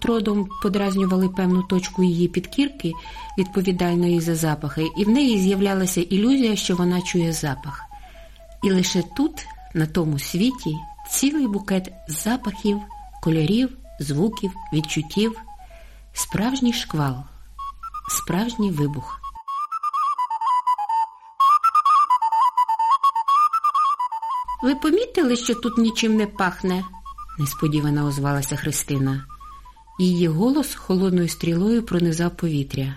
електродом подразнювали певну точку її підкірки, відповідальної за запахи, і в неї з'являлася ілюзія, що вона чує запах. І лише тут, на тому світі, цілий букет запахів, кольорів, звуків, відчуттів, справжній шквал, справжній вибух. Ви помітили, що тут нічим не пахне? несподівано озвалася Христина. Її голос холодною стрілою пронизав повітря.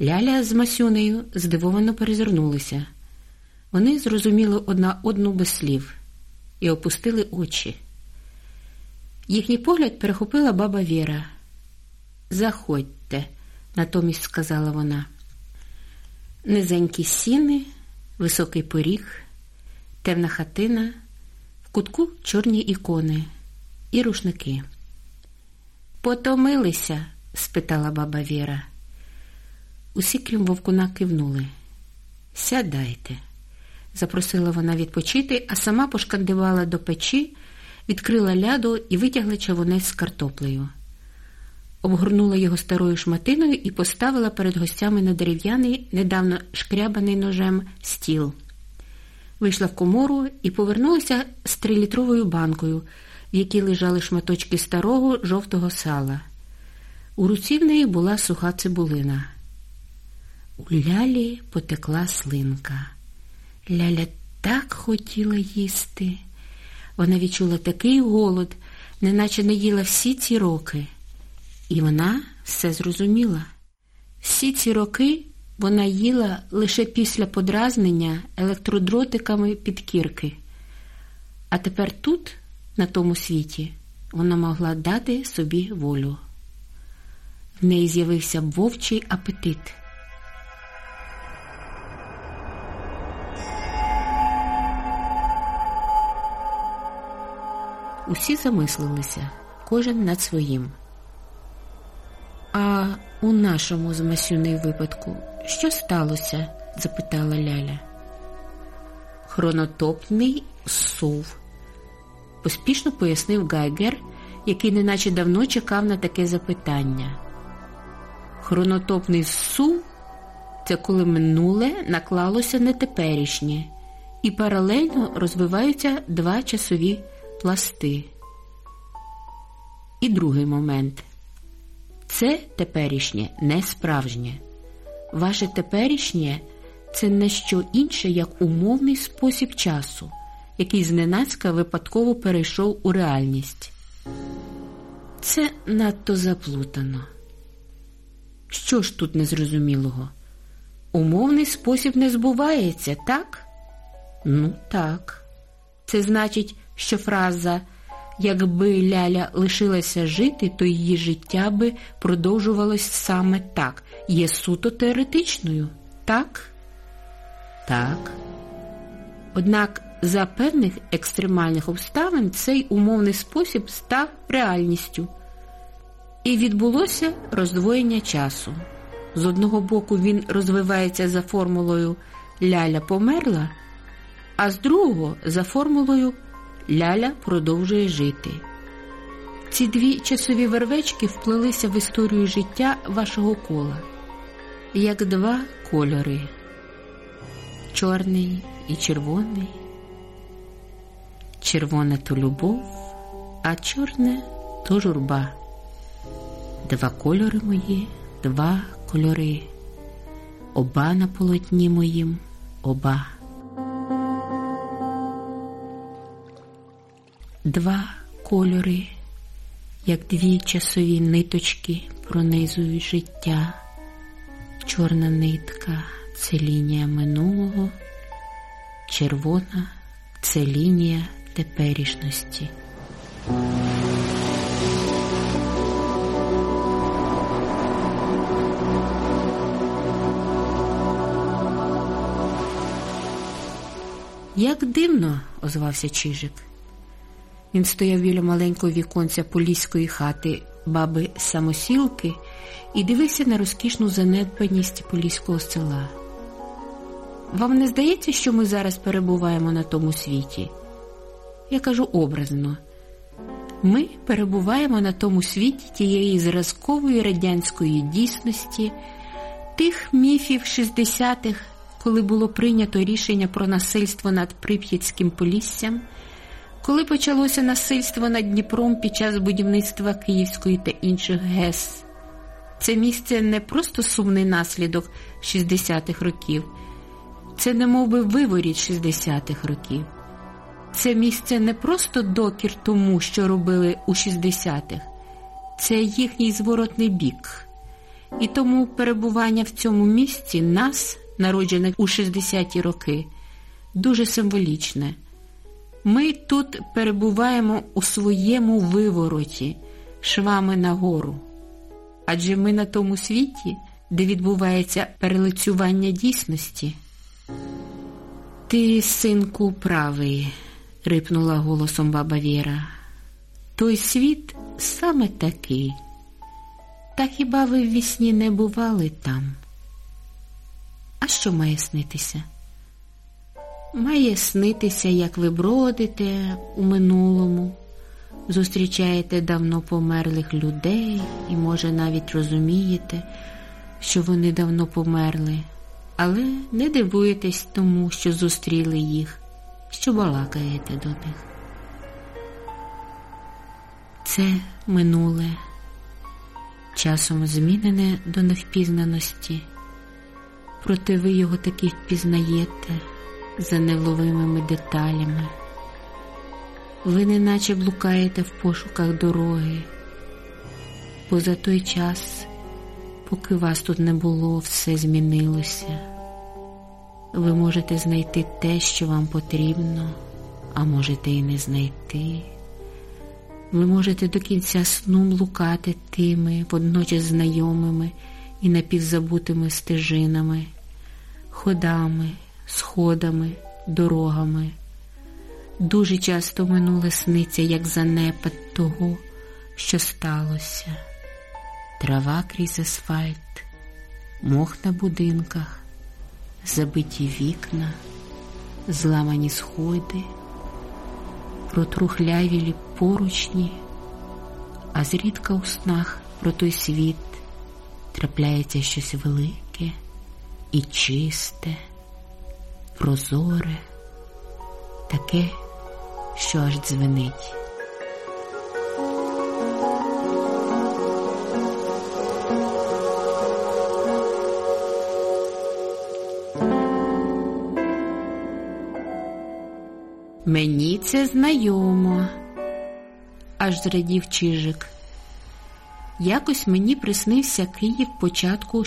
Ляля з Масюнею здивовано перезирнулися. Вони зрозуміли одна одну без слів і опустили очі. Їхній погляд перехопила баба Віра. Заходьте, натомість сказала вона. Низенькі сіни, високий поріг, темна хатина, в кутку чорні ікони і рушники. Потомилися? спитала баба Віра. Усі, крім вовкуна, кивнули. Сядайте, запросила вона відпочити, а сама пошкандивала до печі, відкрила ляду і витягла чавунець з картоплею. Обгорнула його старою шматиною і поставила перед гостями на дерев'яний, недавно шкрябаний ножем стіл. Вийшла в комору і повернулася з трилітровою банкою, в якій лежали шматочки старого жовтого сала. У руці в неї була суха цибулина. У лялі потекла слинка. Ляля так хотіла їсти. Вона відчула такий голод, неначе не їла всі ці роки. І вона все зрозуміла. Всі ці роки вона їла лише після подразнення електродротиками підкірки. А тепер тут, на тому світі, вона могла дати собі волю. В неї з'явився вовчий апетит. Усі замислилися, кожен над своїм. А у нашому з Масюнею випадку що сталося? запитала Ляля. Хронотопний сув, поспішно пояснив Гайгер, який неначе давно чекав на таке запитання. Хронотопний сув це коли минуле наклалося на теперішнє, і паралельно розвиваються два часові пласти. І другий момент. Це теперішнє не справжнє. Ваше теперішнє це не що інше, як умовний спосіб часу, який зненацька випадково перейшов у реальність. Це надто заплутано. Що ж тут незрозумілого? Умовний спосіб не збувається, так? Ну, так. Це значить, що фраза Якби Ляля лишилася жити, то її життя би продовжувалось саме так, є суто теоретичною, так? Так. Однак за певних екстремальних обставин цей умовний спосіб став реальністю. І відбулося роздвоєння часу. З одного боку, він розвивається за формулою Ляля померла, а з другого за формулою Ляля продовжує жити. Ці дві часові вервечки вплилися в історію життя вашого кола, як два кольори чорний і червоний. Червоне то любов, а чорне то журба. Два кольори мої, два кольори, оба на полотні моїм, оба. Два кольори, як дві часові ниточки пронизують життя. Чорна нитка це лінія минулого, червона це лінія теперішності. Як дивно, озвався Чижик. Він стояв біля маленького віконця поліської хати баби самосілки і дивився на розкішну занедбаність поліського села. Вам не здається, що ми зараз перебуваємо на тому світі? Я кажу образно. Ми перебуваємо на тому світі тієї зразкової радянської дійсності, тих міфів 60-х, коли було прийнято рішення про насильство над Прип'ятським поліссям, коли почалося насильство над Дніпром під час будівництва Київської та інших ГЕС. Це місце не просто сумний наслідок 60-х років, це не мов би виворіт 60-х років. Це місце не просто докір тому, що робили у 60-х, це їхній зворотний бік. І тому перебування в цьому місці нас, народжених у 60-ті роки, дуже символічне. Ми тут перебуваємо у своєму вивороті, швами нагору. Адже ми на тому світі, де відбувається перелицювання дійсності. Ти, синку, правий, рипнула голосом баба Віра. Той світ саме такий. Та хіба ви в вісні не бували там? А що має снитися? Має снитися, як ви бродите у минулому, зустрічаєте давно померлих людей і, може, навіть розумієте, що вони давно померли, але не дивуєтесь тому, що зустріли їх, що балакаєте до них. Це минуле, часом змінене до невпізнаності, проте ви його таки впізнаєте за невловимими деталями. Ви неначе блукаєте в пошуках дороги, бо за той час, поки вас тут не було, все змінилося. Ви можете знайти те, що вам потрібно, а можете і не знайти. Ви можете до кінця сну блукати тими, водночас знайомими і напівзабутими стежинами, ходами, сходами, дорогами. Дуже часто минуле сниться, як занепад того, що сталося. Трава крізь асфальт, мох на будинках, забиті вікна, зламані сходи, протрухлявілі поручні, а зрідка у снах про той світ трапляється щось велике і чисте, прозоре, таке, що аж дзвенить. Мені це знайомо, аж зрадів Чижик. Якось мені приснився Київ початку